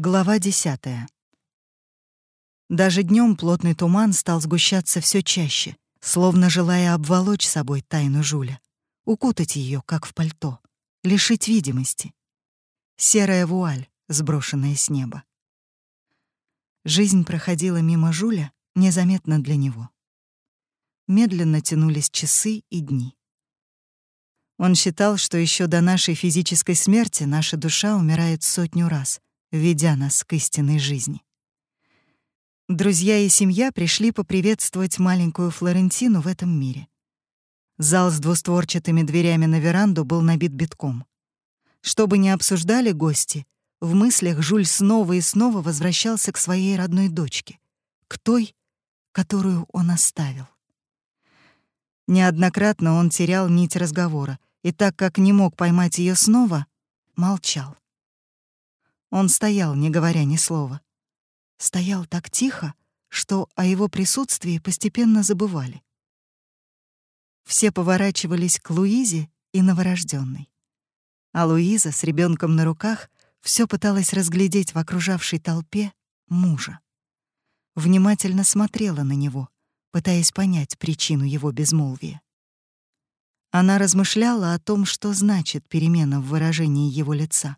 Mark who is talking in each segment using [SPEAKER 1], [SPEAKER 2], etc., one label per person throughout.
[SPEAKER 1] Глава десятая. Даже днем плотный туман стал сгущаться все чаще, словно желая обволочь собой тайну Жуля, укутать ее, как в пальто, лишить видимости. Серая вуаль, сброшенная с неба. Жизнь проходила мимо Жуля незаметно для него. Медленно тянулись часы и дни. Он считал, что еще до нашей физической смерти наша душа умирает сотню раз — ведя нас к истинной жизни. Друзья и семья пришли поприветствовать маленькую Флорентину в этом мире. Зал с двустворчатыми дверями на веранду был набит битком. Что бы ни обсуждали гости, в мыслях Жуль снова и снова возвращался к своей родной дочке, к той, которую он оставил. Неоднократно он терял нить разговора, и так как не мог поймать ее снова, молчал. Он стоял, не говоря ни слова. Стоял так тихо, что о его присутствии постепенно забывали. Все поворачивались к Луизе и новорожденной. А Луиза с ребенком на руках все пыталась разглядеть в окружавшей толпе мужа. Внимательно смотрела на него, пытаясь понять причину его безмолвия. Она размышляла о том, что значит перемена в выражении его лица.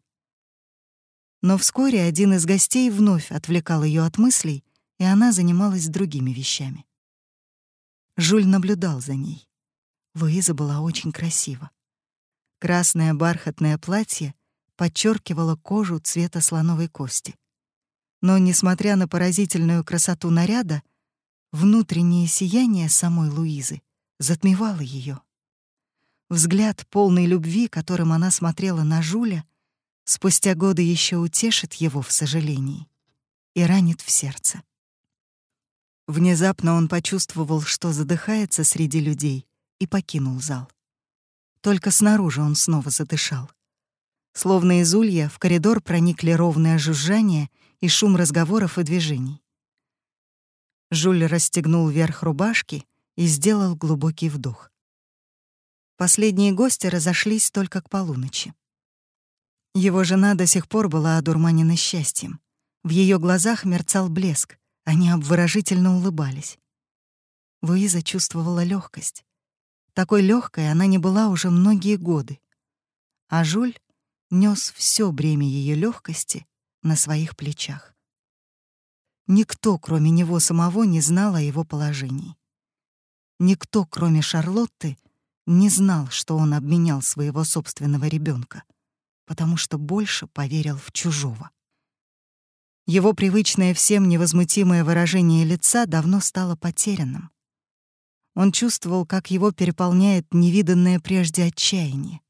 [SPEAKER 1] Но вскоре один из гостей вновь отвлекал ее от мыслей, и она занималась другими вещами. Жуль наблюдал за ней. Луиза была очень красива. Красное бархатное платье подчеркивало кожу цвета слоновой кости. Но, несмотря на поразительную красоту наряда, внутреннее сияние самой Луизы затмевало ее. Взгляд полной любви, которым она смотрела на Жуля, спустя годы еще утешит его в сожалении и ранит в сердце. Внезапно он почувствовал, что задыхается среди людей, и покинул зал. Только снаружи он снова задышал. Словно из улья в коридор проникли ровное жужжание и шум разговоров и движений. Жуль расстегнул верх рубашки и сделал глубокий вдох. Последние гости разошлись только к полуночи. Его жена до сих пор была одурманена счастьем. В ее глазах мерцал блеск, они обворожительно улыбались. Луиза чувствовала легкость. Такой легкой она не была уже многие годы. А Жуль нес все бремя ее легкости на своих плечах. Никто, кроме него самого, не знал о его положении. Никто, кроме Шарлотты, не знал, что он обменял своего собственного ребенка потому что больше поверил в чужого. Его привычное всем невозмутимое выражение лица давно стало потерянным. Он чувствовал, как его переполняет невиданное прежде отчаяние.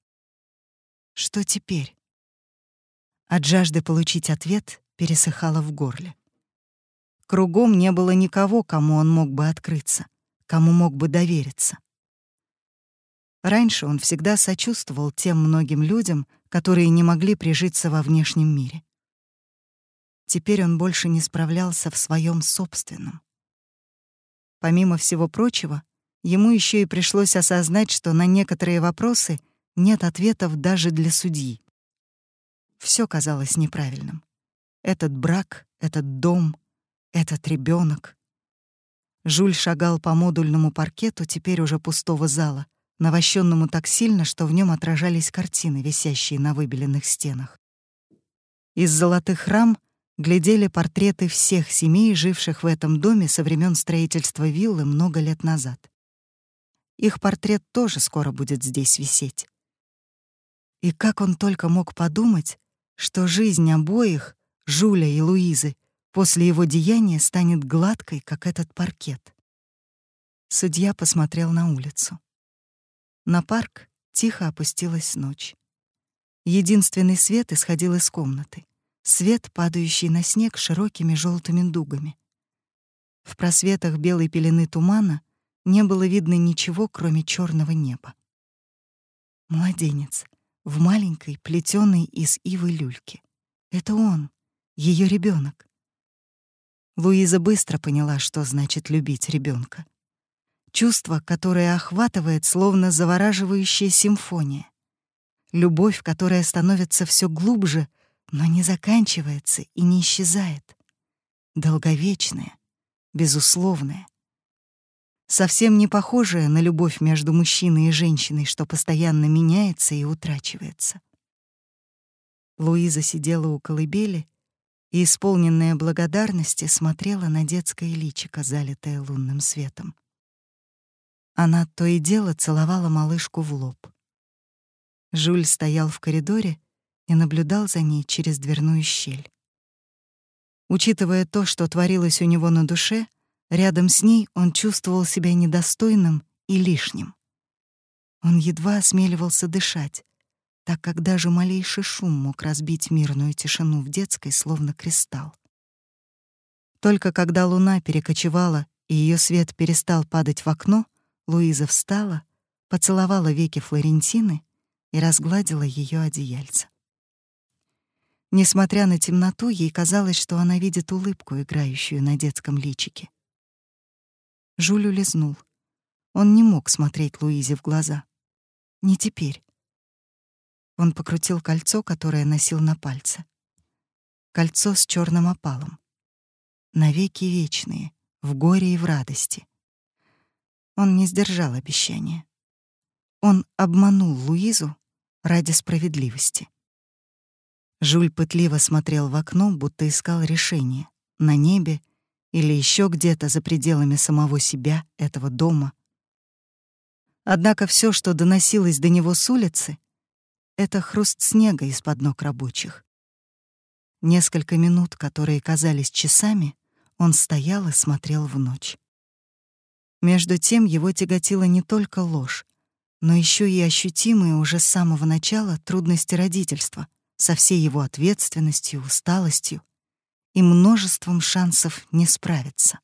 [SPEAKER 1] Что теперь? От жажды получить ответ пересыхало в горле. Кругом не было никого, кому он мог бы открыться, кому мог бы довериться. Раньше он всегда сочувствовал тем многим людям, которые не могли прижиться во внешнем мире. Теперь он больше не справлялся в своем собственном. Помимо всего прочего, ему еще и пришлось осознать, что на некоторые вопросы нет ответов даже для судьи. Все казалось неправильным. Этот брак, этот дом, этот ребенок. Жуль шагал по модульному паркету теперь уже пустого зала — навощенному так сильно, что в нем отражались картины, висящие на выбеленных стенах. Из золотых рам глядели портреты всех семей, живших в этом доме со времен строительства виллы много лет назад. Их портрет тоже скоро будет здесь висеть. И как он только мог подумать, что жизнь обоих, Жуля и Луизы, после его деяния станет гладкой, как этот паркет. Судья посмотрел на улицу. На парк тихо опустилась ночь. Единственный свет исходил из комнаты. Свет, падающий на снег широкими желтыми дугами. В просветах белой пелены тумана не было видно ничего, кроме черного неба. Младенец в маленькой, плетеной из ивы люльке. Это он, ее ребенок. Луиза быстро поняла, что значит любить ребенка. Чувство, которое охватывает, словно завораживающая симфония. Любовь, которая становится все глубже, но не заканчивается и не исчезает. Долговечная, безусловная. Совсем не похожая на любовь между мужчиной и женщиной, что постоянно меняется и утрачивается. Луиза сидела у колыбели и, исполненная благодарности, смотрела на детское личико, залитое лунным светом. Она то и дело целовала малышку в лоб. Жюль стоял в коридоре и наблюдал за ней через дверную щель. Учитывая то, что творилось у него на душе, рядом с ней он чувствовал себя недостойным и лишним. Он едва осмеливался дышать, так как даже малейший шум мог разбить мирную тишину в детской, словно кристалл. Только когда луна перекочевала и ее свет перестал падать в окно, Луиза встала, поцеловала веки Флорентины и разгладила ее одеяльце. Несмотря на темноту, ей казалось, что она видит улыбку, играющую на детском личике. Жулю лизнул. Он не мог смотреть Луизе в глаза. Не теперь. Он покрутил кольцо, которое носил на пальце. Кольцо с черным опалом. Навеки вечные, в горе и в радости. Он не сдержал обещания. Он обманул Луизу ради справедливости. Жуль пытливо смотрел в окно, будто искал решение. На небе или еще где-то за пределами самого себя, этого дома. Однако все, что доносилось до него с улицы, это хруст снега из-под ног рабочих. Несколько минут, которые казались часами, он стоял и смотрел в ночь. Между тем его тяготила не только ложь, но еще и ощутимые уже с самого начала трудности родительства со всей его ответственностью, усталостью и множеством шансов не справиться.